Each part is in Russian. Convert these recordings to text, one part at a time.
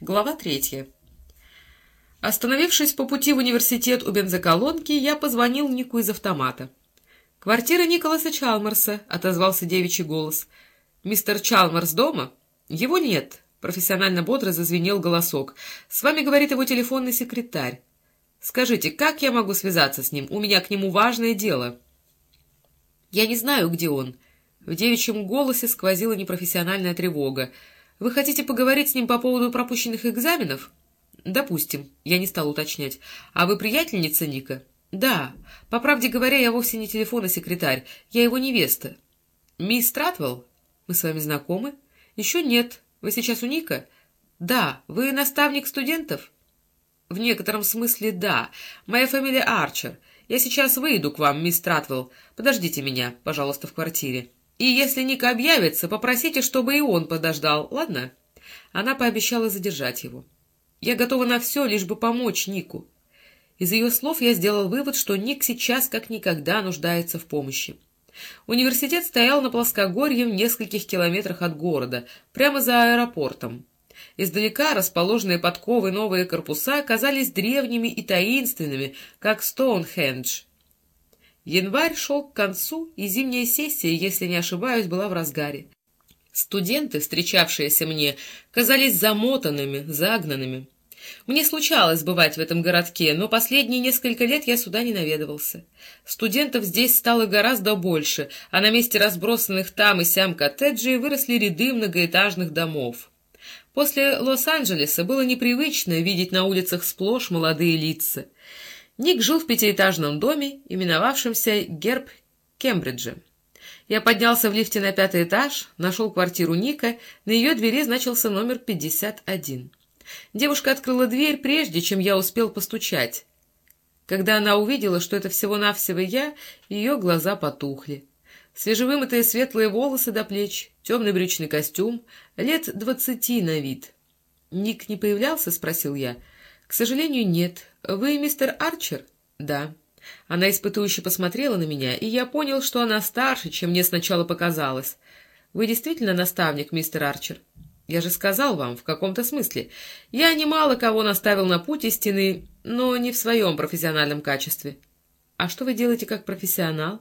Глава третья. Остановившись по пути в университет у бензоколонки, я позвонил Нику из автомата. «Квартира Николаса Чалмарса», — отозвался девичий голос. «Мистер Чалмарс дома?» «Его нет», — профессионально бодро зазвенел голосок. «С вами говорит его телефонный секретарь. Скажите, как я могу связаться с ним? У меня к нему важное дело». «Я не знаю, где он». В девичьем голосе сквозила непрофессиональная тревога. Вы хотите поговорить с ним по поводу пропущенных экзаменов? Допустим, я не стал уточнять. А вы приятельница Ника? Да. По правде говоря, я вовсе не телефонный секретарь, я его невеста. Мисс Тратвелл? Мы с вами знакомы? Еще нет. Вы сейчас у Ника? Да. Вы наставник студентов? В некотором смысле да. Моя фамилия Арчер. Я сейчас выйду к вам, мисс Тратвелл. Подождите меня, пожалуйста, в квартире. И если Ник объявится, попросите, чтобы и он подождал, ладно?» Она пообещала задержать его. «Я готова на все, лишь бы помочь Нику». Из ее слов я сделал вывод, что Ник сейчас как никогда нуждается в помощи. Университет стоял на плоскогорье в нескольких километрах от города, прямо за аэропортом. Издалека расположенные подковы новые корпуса казались древними и таинственными, как Стоунхендж, Январь шел к концу, и зимняя сессия, если не ошибаюсь, была в разгаре. Студенты, встречавшиеся мне, казались замотанными, загнанными. Мне случалось бывать в этом городке, но последние несколько лет я сюда не наведывался. Студентов здесь стало гораздо больше, а на месте разбросанных там и сям коттеджей выросли ряды многоэтажных домов. После Лос-Анджелеса было непривычно видеть на улицах сплошь молодые лица — Ник жил в пятиэтажном доме, именовавшемся Герб Кембриджа. Я поднялся в лифте на пятый этаж, нашел квартиру Ника, на ее двери значился номер 51. Девушка открыла дверь, прежде чем я успел постучать. Когда она увидела, что это всего-навсего я, ее глаза потухли. Свежевымытые светлые волосы до плеч, темный брючный костюм, лет двадцати на вид. «Ник не появлялся?» — спросил я. «К сожалению, нет. Вы мистер Арчер?» «Да». Она испытующе посмотрела на меня, и я понял, что она старше, чем мне сначала показалось. «Вы действительно наставник, мистер Арчер?» «Я же сказал вам, в каком-то смысле. Я немало кого наставил на путь истины, но не в своем профессиональном качестве». «А что вы делаете как профессионал?»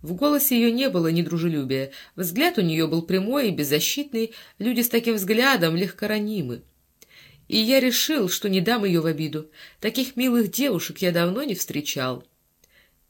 В голосе ее не было недружелюбия. Взгляд у нее был прямой и беззащитный. Люди с таким взглядом легко ранимы. И я решил, что не дам ее в обиду. Таких милых девушек я давно не встречал.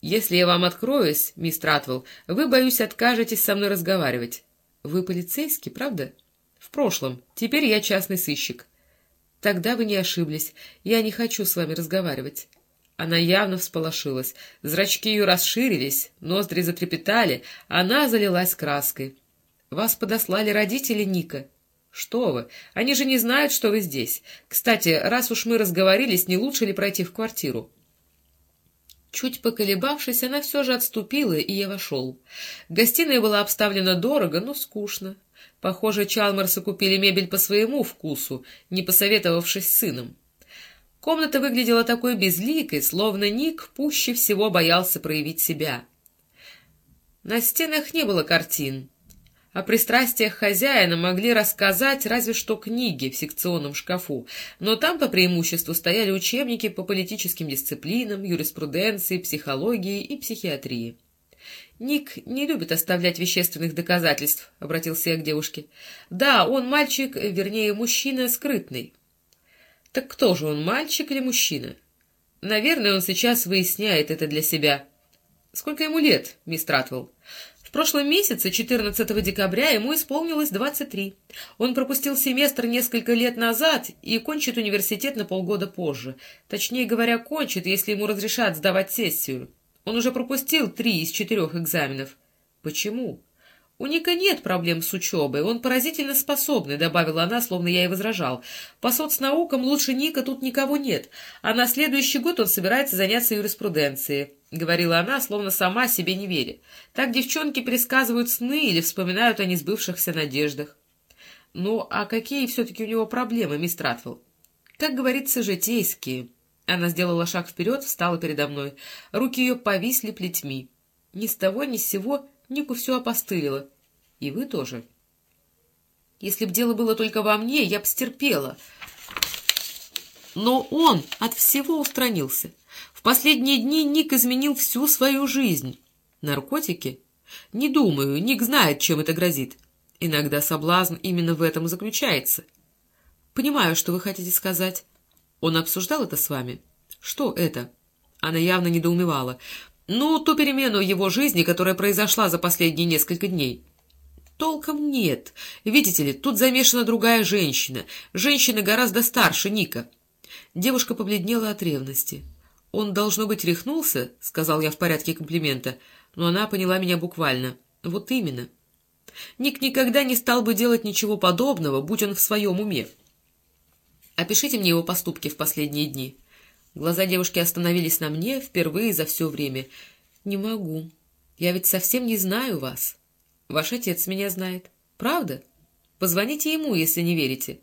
Если я вам откроюсь, мисс Тратвелл, вы, боюсь, откажетесь со мной разговаривать. Вы полицейский, правда? В прошлом. Теперь я частный сыщик. Тогда вы не ошиблись. Я не хочу с вами разговаривать. Она явно всполошилась. Зрачки ее расширились, ноздри затрепетали, она залилась краской. Вас подослали родители Ника. «Что вы? Они же не знают, что вы здесь. Кстати, раз уж мы разговорились, не лучше ли пройти в квартиру?» Чуть поколебавшись, она все же отступила, и я вошел. Гостиная была обставлена дорого, но скучно. Похоже, Чалмарсы купили мебель по своему вкусу, не посоветовавшись с сыном. Комната выглядела такой безликой, словно Ник пуще всего боялся проявить себя. На стенах не было картин. О пристрастиях хозяина могли рассказать разве что книги в секционном шкафу, но там по преимуществу стояли учебники по политическим дисциплинам, юриспруденции, психологии и психиатрии. «Ник не любит оставлять вещественных доказательств», — обратился я к девушке. «Да, он мальчик, вернее, мужчина скрытный». «Так кто же он, мальчик или мужчина?» «Наверное, он сейчас выясняет это для себя». «Сколько ему лет, мисс Тратвелл?» В прошлом месяце, 14 декабря, ему исполнилось 23. Он пропустил семестр несколько лет назад и кончит университет на полгода позже. Точнее говоря, кончит, если ему разрешат сдавать сессию. Он уже пропустил три из четырех экзаменов. Почему? «У Ника нет проблем с учебой, он поразительно способный», — добавила она, словно я и возражал. «По соцнаукам лучше Ника тут никого нет, а на следующий год он собирается заняться юриспруденцией», — говорила она, словно сама себе не веря. «Так девчонки пересказывают сны или вспоминают о несбывшихся надеждах». «Ну, а какие все-таки у него проблемы, мисс Тратвелл?» «Как говорится, житейские». Она сделала шаг вперед, встала передо мной. Руки ее повисли плетьми. Ни с того ни с сего Нику все опостылило. И вы тоже. Если б дело было только во мне, я б стерпела. Но он от всего устранился. В последние дни Ник изменил всю свою жизнь. Наркотики? Не думаю, Ник знает, чем это грозит. Иногда соблазн именно в этом заключается. Понимаю, что вы хотите сказать. Он обсуждал это с вами? Что это? Она явно недоумевала. Ну, ту перемену его жизни, которая произошла за последние несколько дней. Толком нет. Видите ли, тут замешана другая женщина. Женщина гораздо старше Ника. Девушка побледнела от ревности. «Он, должно быть, рехнулся?» — сказал я в порядке комплимента. Но она поняла меня буквально. «Вот именно». Ник никогда не стал бы делать ничего подобного, будь он в своем уме. Опишите мне его поступки в последние дни. Глаза девушки остановились на мне впервые за все время. Не могу. Я ведь совсем не знаю вас. Ваш отец меня знает. Правда? Позвоните ему, если не верите.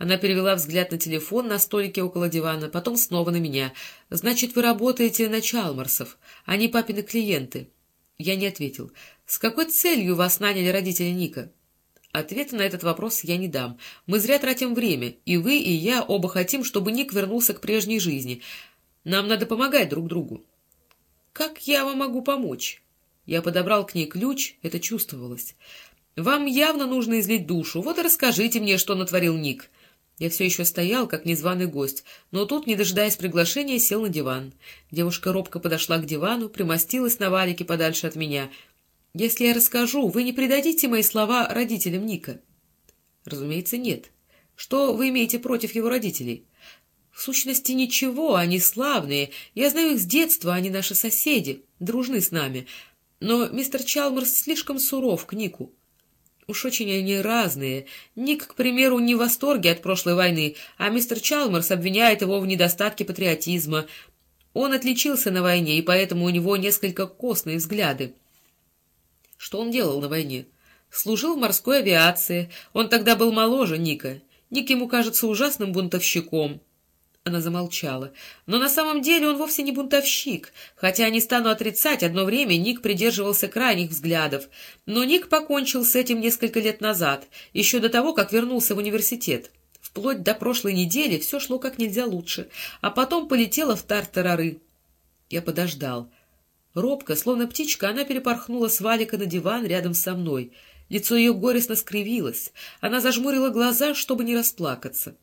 Она перевела взгляд на телефон на столике около дивана, потом снова на меня. «Значит, вы работаете на Чалмарсов. Они папины клиенты». Я не ответил. «С какой целью вас наняли родители Ника?» Ответа на этот вопрос я не дам. Мы зря тратим время, и вы, и я оба хотим, чтобы Ник вернулся к прежней жизни. Нам надо помогать друг другу. Как я вам могу помочь? Я подобрал к ней ключ, это чувствовалось. Вам явно нужно излить душу, вот и расскажите мне, что натворил Ник. Я все еще стоял, как незваный гость, но тут, не дожидаясь приглашения, сел на диван. Девушка робко подошла к дивану, примостилась на валике подальше от меня — если я расскажу, вы не предадите мои слова родителям Ника? Разумеется, нет. Что вы имеете против его родителей? В сущности, ничего, они славные. Я знаю их с детства, они наши соседи, дружны с нами. Но мистер Чалмерс слишком суров к Нику. Уж очень они разные. Ник, к примеру, не в восторге от прошлой войны, а мистер Чалмерс обвиняет его в недостатке патриотизма. Он отличился на войне, и поэтому у него несколько костные взгляды. Что он делал на войне? Служил в морской авиации. Он тогда был моложе Ника. Ник ему кажется ужасным бунтовщиком. Она замолчала. Но на самом деле он вовсе не бунтовщик. Хотя, не стану отрицать, одно время Ник придерживался крайних взглядов. Но Ник покончил с этим несколько лет назад, еще до того, как вернулся в университет. Вплоть до прошлой недели все шло как нельзя лучше, а потом полетело в тартарары. Я подождал. Робко, словно птичка, она перепорхнула с валика на диван рядом со мной. Лицо ее горестно скривилось. Она зажмурила глаза, чтобы не расплакаться.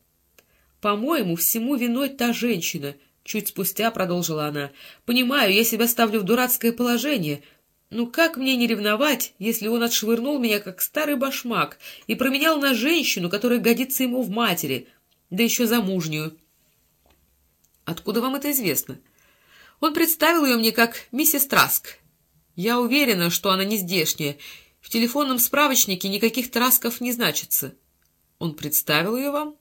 «По-моему, всему виной та женщина», — чуть спустя продолжила она. «Понимаю, я себя ставлю в дурацкое положение. Ну как мне не ревновать, если он отшвырнул меня, как старый башмак, и променял на женщину, которая годится ему в матери, да еще замужнюю?» «Откуда вам это известно?» Он представил ее мне как миссис Траск. Я уверена, что она не здешняя. В телефонном справочнике никаких Трасков не значится. Он представил ее вам?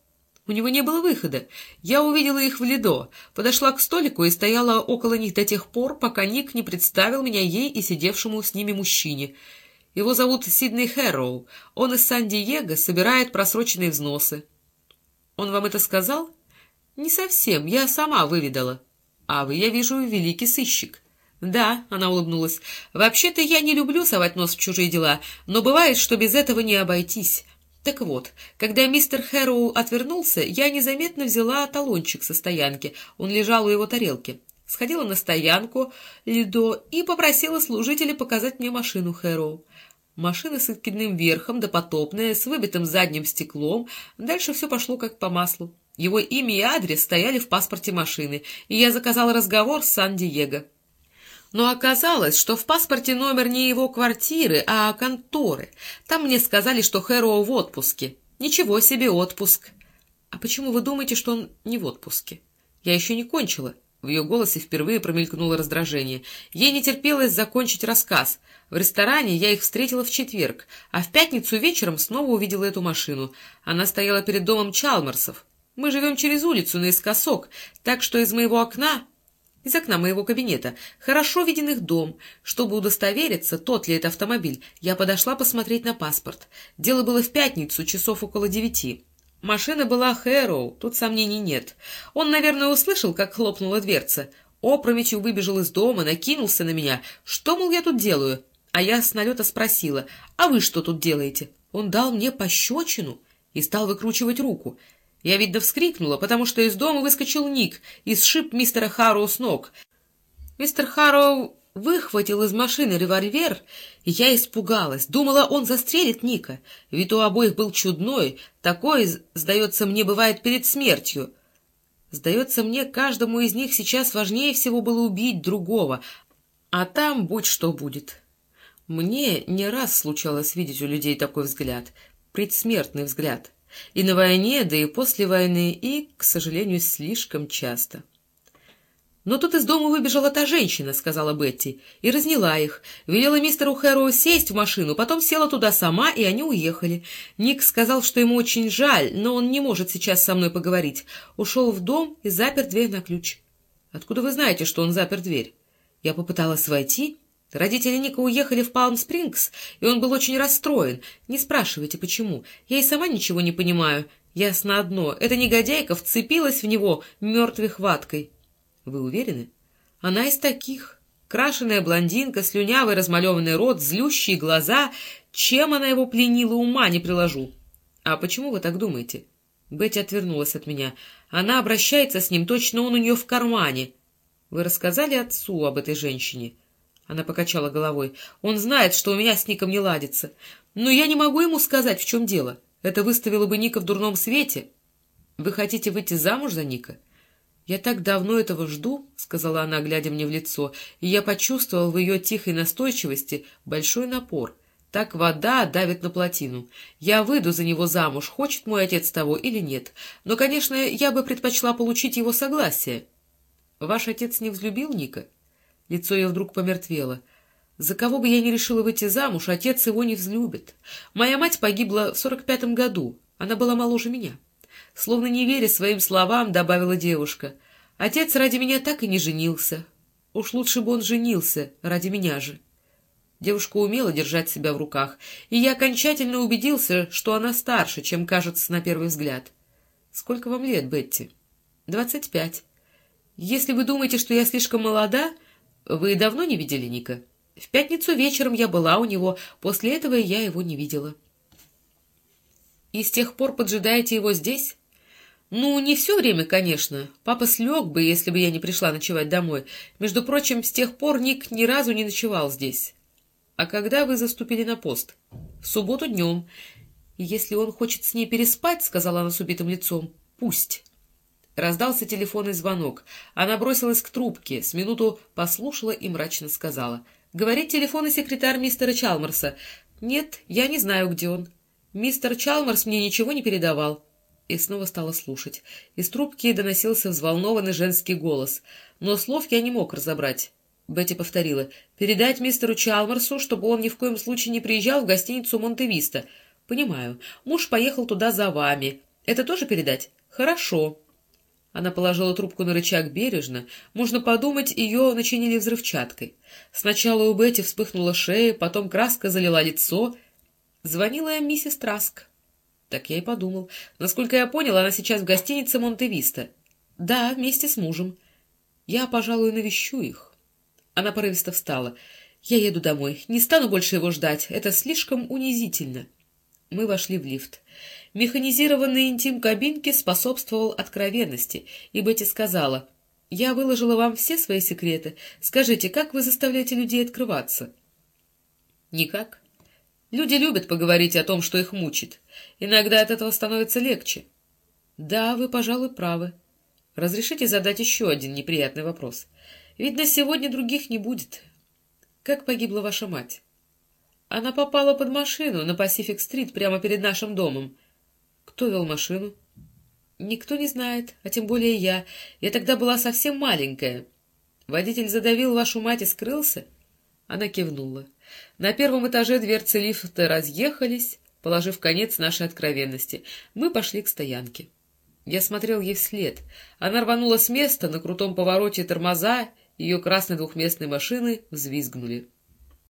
У него не было выхода. Я увидела их в Лидо, подошла к столику и стояла около них до тех пор, пока Ник не представил меня ей и сидевшему с ними мужчине. Его зовут Сидней Хэрроу. Он из Сан-Диего собирает просроченные взносы. Он вам это сказал? Не совсем, я сама выведала. «А вы, я вижу, великий сыщик». «Да», — она улыбнулась, — «вообще-то я не люблю совать нос в чужие дела, но бывает, что без этого не обойтись». Так вот, когда мистер Хэроу отвернулся, я незаметно взяла талончик со стоянки, он лежал у его тарелки. Сходила на стоянку Лидо и попросила служителя показать мне машину Хэроу. Машина с откидным верхом, допотопная, с выбитым задним стеклом. Дальше все пошло как по маслу. Его имя и адрес стояли в паспорте машины, и я заказал разговор с Сан-Диего. Но оказалось, что в паспорте номер не его квартиры, а конторы. Там мне сказали, что Хэроу в отпуске. Ничего себе отпуск. А почему вы думаете, что он не в отпуске? Я еще не кончила. В ее голосе впервые промелькнуло раздражение. Ей не терпелось закончить рассказ. В ресторане я их встретила в четверг, а в пятницу вечером снова увидела эту машину. Она стояла перед домом Чалмарсов. Мы живем через улицу наискосок, так что из моего окна, из окна моего кабинета, хорошо виден их дом. Чтобы удостовериться, тот ли это автомобиль, я подошла посмотреть на паспорт. Дело было в пятницу, часов около девяти. Машина была Хэроу, тут сомнений нет. Он, наверное, услышал, как хлопнула дверца. Опрометью выбежал из дома, накинулся на меня. Что, мол, я тут делаю? А я с налета спросила, а вы что тут делаете? Он дал мне пощечину и стал выкручивать руку. Я, видно, вскрикнула, потому что из дома выскочил Ник и сшиб мистера Харроу с ног. Мистер Харроу выхватил из машины револьвер, и я испугалась. Думала, он застрелит Ника. Вид у обоих был чудной. Такой, сдается мне, бывает перед смертью. Сдается мне, каждому из них сейчас важнее всего было убить другого, а там будь что будет. Мне не раз случалось видеть у людей такой взгляд, предсмертный взгляд. И на войне, да и после войны, и, к сожалению, слишком часто. «Но тут из дома выбежала та женщина», — сказала Бетти, — «и разняла их. Велела мистеру Хэрроу сесть в машину, потом села туда сама, и они уехали. Ник сказал, что ему очень жаль, но он не может сейчас со мной поговорить. Ушел в дом и запер дверь на ключ». «Откуда вы знаете, что он запер дверь?» Я попыталась войти. Родители Ника уехали в Палм-Спрингс, и он был очень расстроен. Не спрашивайте, почему. Я и сама ничего не понимаю. Ясно одно, эта негодяйка вцепилась в него мертвой хваткой. Вы уверены? Она из таких. Крашеная блондинка, слюнявый размалеванный рот, злющие глаза. Чем она его пленила, ума не приложу. А почему вы так думаете? Бетти отвернулась от меня. Она обращается с ним, точно он у нее в кармане. Вы рассказали отцу об этой женщине? Она покачала головой. Он знает, что у меня с Ником не ладится. Но я не могу ему сказать, в чем дело. Это выставило бы Ника в дурном свете. Вы хотите выйти замуж за Ника? Я так давно этого жду, — сказала она, глядя мне в лицо, и я почувствовал в ее тихой настойчивости большой напор. Так вода давит на плотину. Я выйду за него замуж, хочет мой отец того или нет. Но, конечно, я бы предпочла получить его согласие. Ваш отец не взлюбил Ника? Лицо ее вдруг помертвело. За кого бы я ни решила выйти замуж, отец его не взлюбит. Моя мать погибла в сорок пятом году. Она была моложе меня. Словно не веря своим словам, добавила девушка. Отец ради меня так и не женился. Уж лучше бы он женился, ради меня же. Девушка умела держать себя в руках, и я окончательно убедился, что она старше, чем кажется на первый взгляд. Сколько вам лет, Бетти? Двадцать пять. Если вы думаете, что я слишком молода, вы давно не видели Ника? В пятницу вечером я была у него, после этого я его не видела. И с тех пор поджидаете его здесь? Ну, не все время, конечно. Папа слег бы, если бы я не пришла ночевать домой. Между прочим, с тех пор Ник ни разу не ночевал здесь. А когда вы заступили на пост? В субботу днем. Если он хочет с ней переспать, — сказала она с убитым лицом, — пусть. Раздался телефонный звонок. Она бросилась к трубке, с минуту послушала и мрачно сказала. — Говорит телефонный секретарь мистера Чалмарса. — Нет, я не знаю, где он. Мистер Чалмарс мне ничего не передавал. И снова стала слушать. Из трубки доносился взволнованный женский голос. Но слов я не мог разобрать. Бетти повторила. «Передать мистеру Чалмарсу, чтобы он ни в коем случае не приезжал в гостиницу Монте-Виста. Понимаю. Муж поехал туда за вами. Это тоже передать? Хорошо». Она положила трубку на рычаг бережно. Можно подумать, ее начинили взрывчаткой. Сначала у Бетти вспыхнула шея, потом краска залила лицо. Звонила миссис Траск. Так я и подумал. Насколько я понял, она сейчас в гостинице Монте-Виста. Да, вместе с мужем. Я, пожалуй, навещу их. Она порывисто встала. Я еду домой. Не стану больше его ждать. Это слишком унизительно. Мы вошли в лифт. Механизированный интим кабинки способствовал откровенности, и Бетти сказала, «Я выложила вам все свои секреты. Скажите, как вы заставляете людей открываться?» «Никак. Люди любят поговорить о том, что их мучит. Иногда от этого становится легче». «Да, вы, пожалуй, правы. Разрешите задать еще один неприятный вопрос. Видно, сегодня других не будет. Как погибла ваша мать?» Она попала под машину на Пасифик-стрит прямо перед нашим домом. Кто вел машину? Никто не знает, а тем более я. Я тогда была совсем маленькая. Водитель задавил вашу мать и скрылся? Она кивнула. На первом этаже дверцы лифта разъехались, положив конец нашей откровенности. Мы пошли к стоянке. Я смотрел ей вслед. Она рванула с места, на крутом повороте тормоза, ее красной двухместной машины взвизгнули.